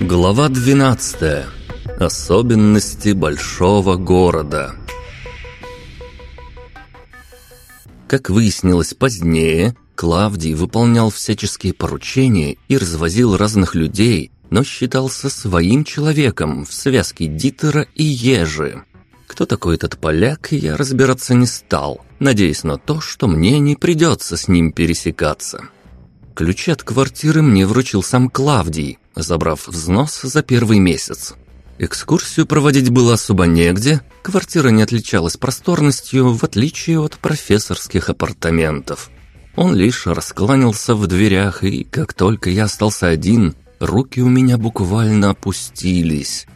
Глава 12. Особенности большого города. Как выяснилось позднее, Клавдий выполнял всяческие поручения и развозил разных людей, но считался своим человеком в связке Дитера и Ежи. Кто такой этот поляк, я разбираться не стал, надеясь на то, что мне не придется с ним пересекаться. Ключи от квартиры мне вручил сам Клавдий, забрав взнос за первый месяц. Экскурсию проводить было особо негде, квартира не отличалась просторностью, в отличие от профессорских апартаментов. Он лишь раскланялся в дверях, и как только я остался один, руки у меня буквально опустились.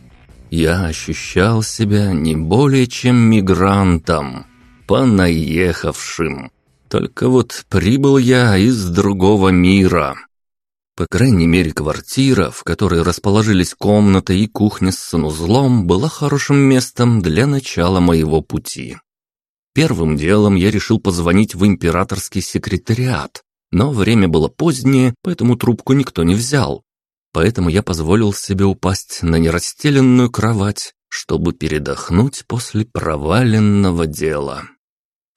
Я ощущал себя не более чем мигрантом, понаехавшим. Только вот прибыл я из другого мира. По крайней мере, квартира, в которой расположились комната и кухня с санузлом, была хорошим местом для начала моего пути. Первым делом я решил позвонить в императорский секретариат, но время было позднее, поэтому трубку никто не взял. Поэтому я позволил себе упасть на нерастеленную кровать, чтобы передохнуть после проваленного дела.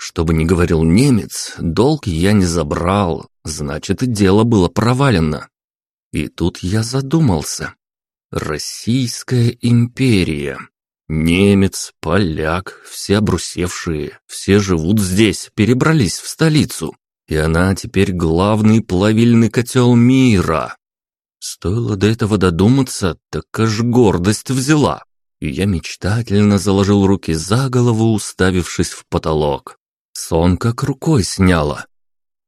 Что бы ни говорил немец, долг я не забрал, значит, дело было провалено. И тут я задумался. Российская империя. Немец, поляк, все обрусевшие, все живут здесь, перебрались в столицу. И она теперь главный плавильный котел мира. Стоило до этого додуматься, так аж гордость взяла. И я мечтательно заложил руки за голову, уставившись в потолок. Сон как рукой сняло.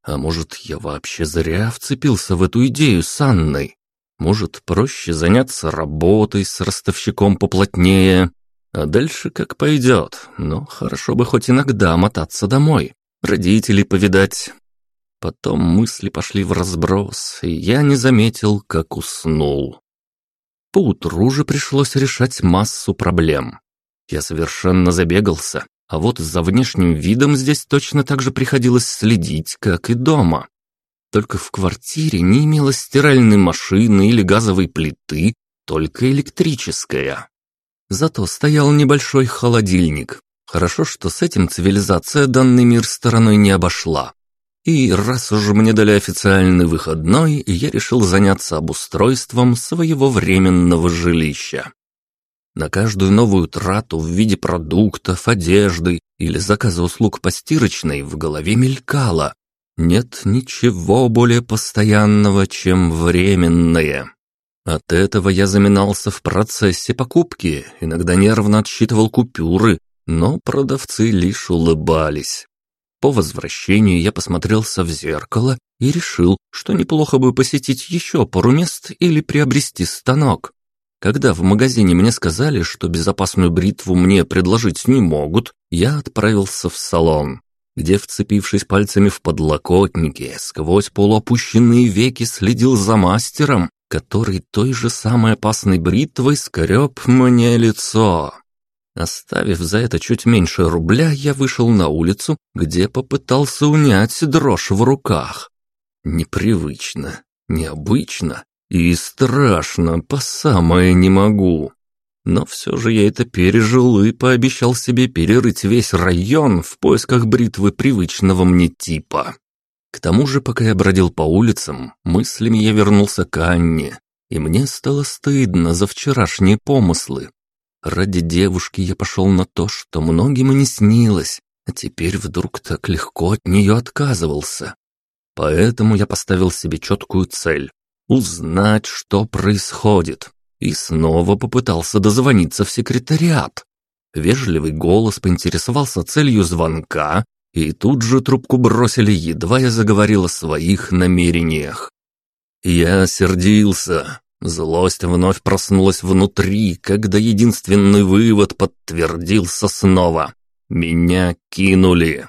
А может, я вообще зря вцепился в эту идею с Анной? Может, проще заняться работой с ростовщиком поплотнее, а дальше как пойдет, но хорошо бы хоть иногда мотаться домой, родителей повидать. Потом мысли пошли в разброс, и я не заметил, как уснул. Поутру же пришлось решать массу проблем. Я совершенно забегался, а вот за внешним видом здесь точно так же приходилось следить, как и дома. Только в квартире не имелось стиральной машины или газовой плиты, только электрическая. Зато стоял небольшой холодильник. Хорошо, что с этим цивилизация данный мир стороной не обошла. И раз уж мне дали официальный выходной, я решил заняться обустройством своего временного жилища. На каждую новую трату в виде продуктов, одежды или заказа услуг постирочной в голове мелькало. Нет ничего более постоянного, чем временное. От этого я заминался в процессе покупки, иногда нервно отсчитывал купюры, но продавцы лишь улыбались. По возвращению я посмотрелся в зеркало и решил, что неплохо бы посетить еще пару мест или приобрести станок. Когда в магазине мне сказали, что безопасную бритву мне предложить не могут, я отправился в салон, где, вцепившись пальцами в подлокотники, сквозь полуопущенные веки следил за мастером, который той же самой опасной бритвой скреб мне лицо. Оставив за это чуть меньше рубля, я вышел на улицу, где попытался унять дрожь в руках. Непривычно, необычно и страшно, по самое не могу. Но все же я это пережил и пообещал себе перерыть весь район в поисках бритвы привычного мне типа. К тому же, пока я бродил по улицам, мыслями я вернулся к Анне, и мне стало стыдно за вчерашние помыслы. Ради девушки я пошел на то, что многим и не снилось, а теперь вдруг так легко от нее отказывался. Поэтому я поставил себе четкую цель — узнать, что происходит, и снова попытался дозвониться в секретариат. Вежливый голос поинтересовался целью звонка, и тут же трубку бросили, едва я заговорил о своих намерениях. Я сердился. Злость вновь проснулась внутри, когда единственный вывод подтвердился снова. Меня кинули.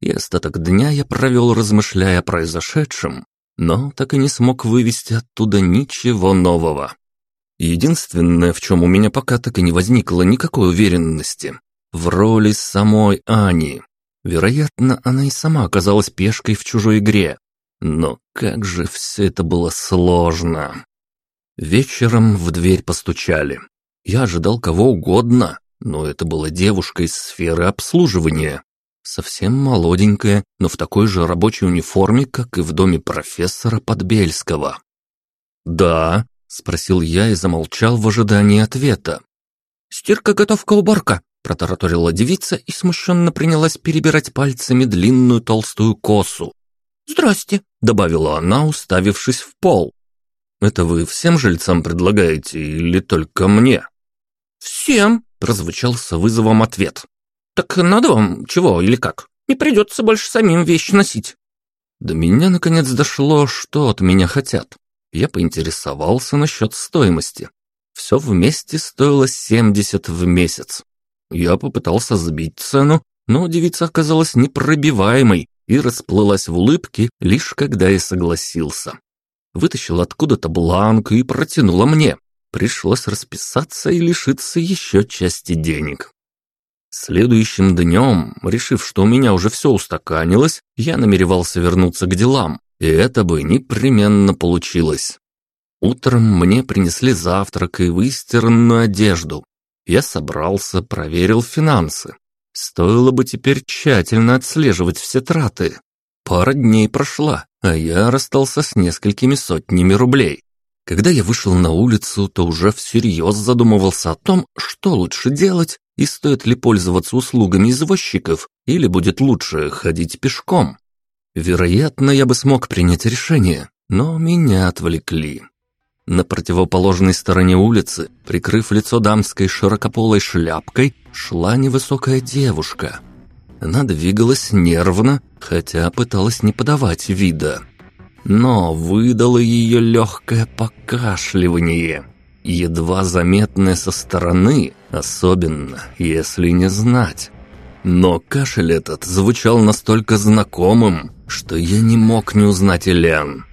И остаток дня я провел, размышляя о произошедшем, но так и не смог вывести оттуда ничего нового. Единственное, в чем у меня пока так и не возникло никакой уверенности, в роли самой Ани. Вероятно, она и сама оказалась пешкой в чужой игре. Но как же все это было сложно. Вечером в дверь постучали. Я ожидал кого угодно, но это была девушка из сферы обслуживания. Совсем молоденькая, но в такой же рабочей униформе, как и в доме профессора Подбельского. «Да», — спросил я и замолчал в ожидании ответа. «Стирка, готовка, уборка», — протараторила девица и смущенно принялась перебирать пальцами длинную толстую косу. «Здрасте», — добавила она, уставившись в пол. «Это вы всем жильцам предлагаете или только мне?» «Всем», — прозвучал с вызовом ответ. «Так надо вам чего или как? Не придется больше самим вещи носить». До меня наконец дошло, что от меня хотят. Я поинтересовался насчет стоимости. Все вместе стоило 70 в месяц. Я попытался сбить цену, но девица оказалась непробиваемой и расплылась в улыбке, лишь когда я согласился. Вытащила откуда-то бланк и протянула мне. Пришлось расписаться и лишиться еще части денег. Следующим днем, решив, что у меня уже все устаканилось, я намеревался вернуться к делам, и это бы непременно получилось. Утром мне принесли завтрак и выстиранную одежду. Я собрался, проверил финансы. Стоило бы теперь тщательно отслеживать все траты. Пара дней прошла, а я расстался с несколькими сотнями рублей. Когда я вышел на улицу, то уже всерьез задумывался о том, что лучше делать и стоит ли пользоваться услугами извозчиков или будет лучше ходить пешком. Вероятно, я бы смог принять решение, но меня отвлекли. На противоположной стороне улицы, прикрыв лицо дамской широкополой шляпкой, шла невысокая девушка. Она двигалась нервно, хотя пыталась не подавать вида но выдало ее легкое покашливание, едва заметное со стороны, особенно если не знать. Но кашель этот звучал настолько знакомым, что я не мог не узнать Элен.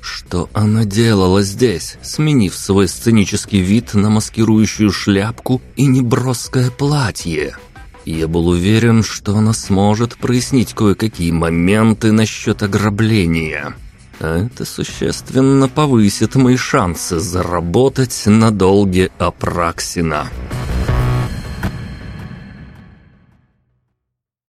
Что она делала здесь, сменив свой сценический вид на маскирующую шляпку и неброское платье? Я был уверен, что она сможет прояснить кое-какие моменты насчет ограбления а это существенно повысит мои шансы заработать на долге Апраксина.